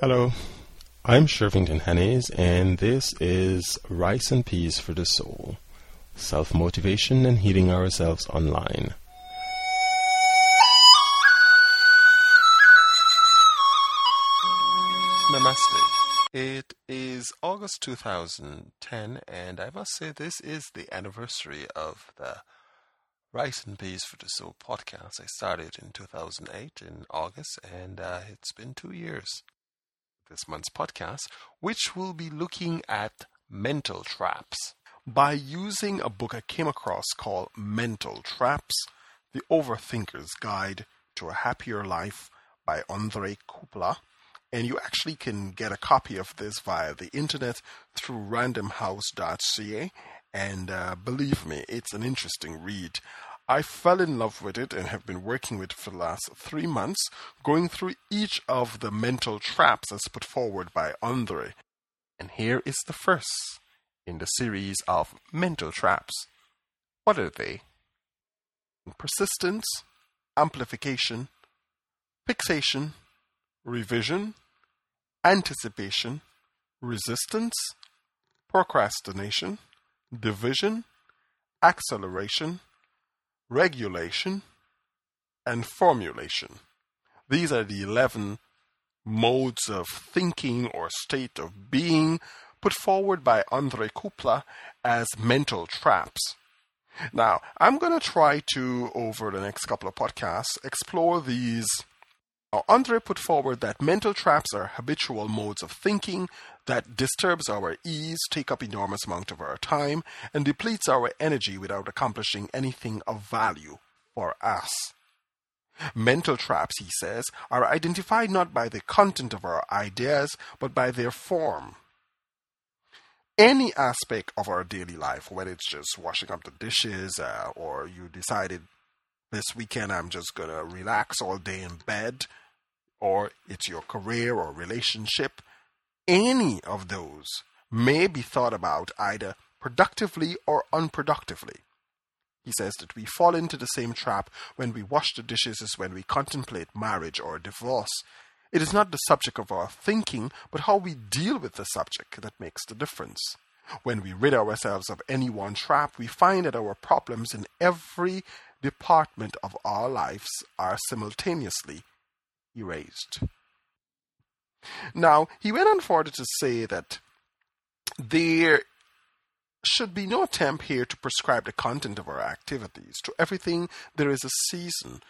Hello, I'm Shervington Hannes, and this is Rice and Peas for the Soul Self Motivation and Healing Ourselves Online. Namaste. It is August 2010, and I must say this is the anniversary of the Rice and Peas for the Soul podcast. I started in 2008 in August, and uh, it's been two years. This month's podcast, which will be looking at mental traps by using a book I came across called Mental Traps The Overthinker's Guide to a Happier Life by Andre Kukla. And you actually can get a copy of this via the internet through randomhouse.ca. And uh, believe me, it's an interesting read. I fell in love with it and have been working with it for the last three months, going through each of the mental traps as put forward by Andre. And here is the first in the series of mental traps. What are they? Persistence, amplification, fixation, revision, anticipation, resistance, procrastination, division, acceleration, regulation, and formulation. These are the 11 modes of thinking or state of being put forward by Andre Kukla as mental traps. Now, I'm going to try to, over the next couple of podcasts, explore these. Now, Andre put forward that mental traps are habitual modes of thinking that disturbs our ease, take up enormous amount of our time, and depletes our energy without accomplishing anything of value for us. Mental traps, he says, are identified not by the content of our ideas, but by their form any aspect of our daily life, whether it's just washing up the dishes uh, or you decided this weekend I'm just going to relax all day in bed, or it's your career or relationship, any of those may be thought about either productively or unproductively. He says that we fall into the same trap when we wash the dishes as when we contemplate marriage or divorce. It is not the subject of our thinking, but how we deal with the subject that makes the difference. When we rid ourselves of any one trap, we find that our problems in every department of our lives are simultaneously erased. Now, he went on further to say that there should be no attempt here to prescribe the content of our activities. To everything, there is a season,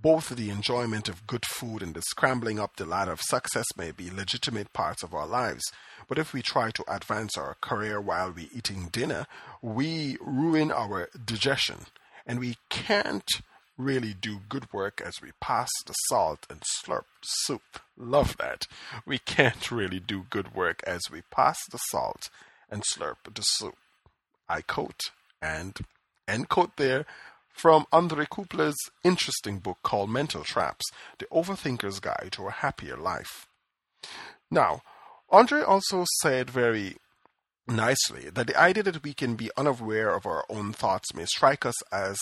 both the enjoyment of good food and the scrambling up the ladder of success may be legitimate parts of our lives. But if we try to advance our career while we're eating dinner, we ruin our digestion. And we can't really do good work as we pass the salt and slurp the soup. Love that. We can't really do good work as we pass the salt and slurp the soup. I quote and end quote there from Andre Kukla's interesting book called Mental Traps The Overthinker's Guide to a Happier Life. Now, Andre also said very nicely that the idea that we can be unaware of our own thoughts may strike us as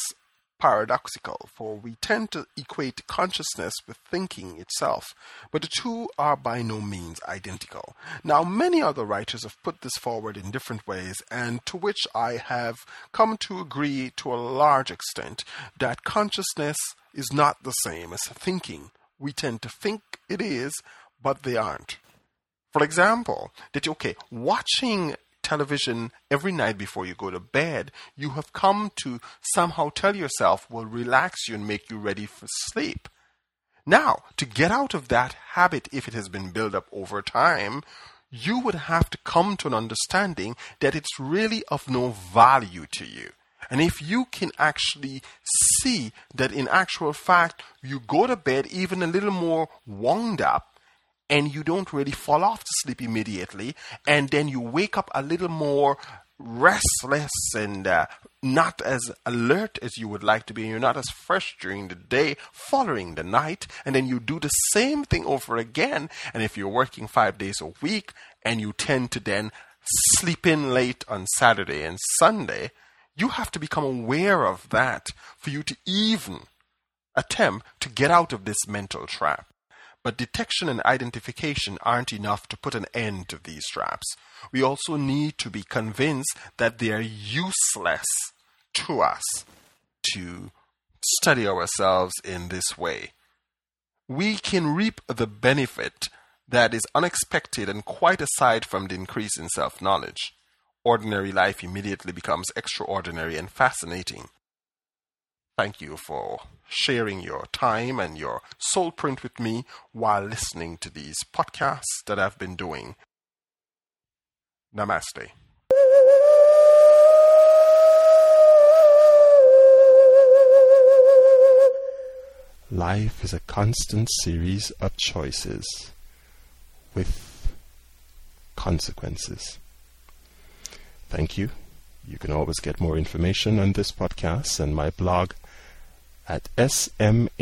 paradoxical, for we tend to equate consciousness with thinking itself, but the two are by no means identical. Now, many other writers have put this forward in different ways, and to which I have come to agree to a large extent that consciousness is not the same as thinking. We tend to think it is, but they aren't. For example, that okay, watching television every night before you go to bed, you have come to somehow tell yourself will relax you and make you ready for sleep. Now, to get out of that habit, if it has been built up over time, you would have to come to an understanding that it's really of no value to you. And if you can actually see that in actual fact you go to bed even a little more wound up, and you don't really fall off to sleep immediately, and then you wake up a little more restless and uh, not as alert as you would like to be, and you're not as fresh during the day following the night, and then you do the same thing over again. And if you're working five days a week and you tend to then sleep in late on Saturday and Sunday, you have to become aware of that for you to even attempt to get out of this mental trap. But detection and identification aren't enough to put an end to these traps. We also need to be convinced that they are useless to us to study ourselves in this way. We can reap the benefit that is unexpected and quite aside from the increase in self knowledge. Ordinary life immediately becomes extraordinary and fascinating. Thank you for sharing your time and your soul print with me while listening to these podcasts that I've been doing. Namaste. Life is a constant series of choices with consequences. Thank you. You can always get more information on this podcast and my blog at smahoo.com.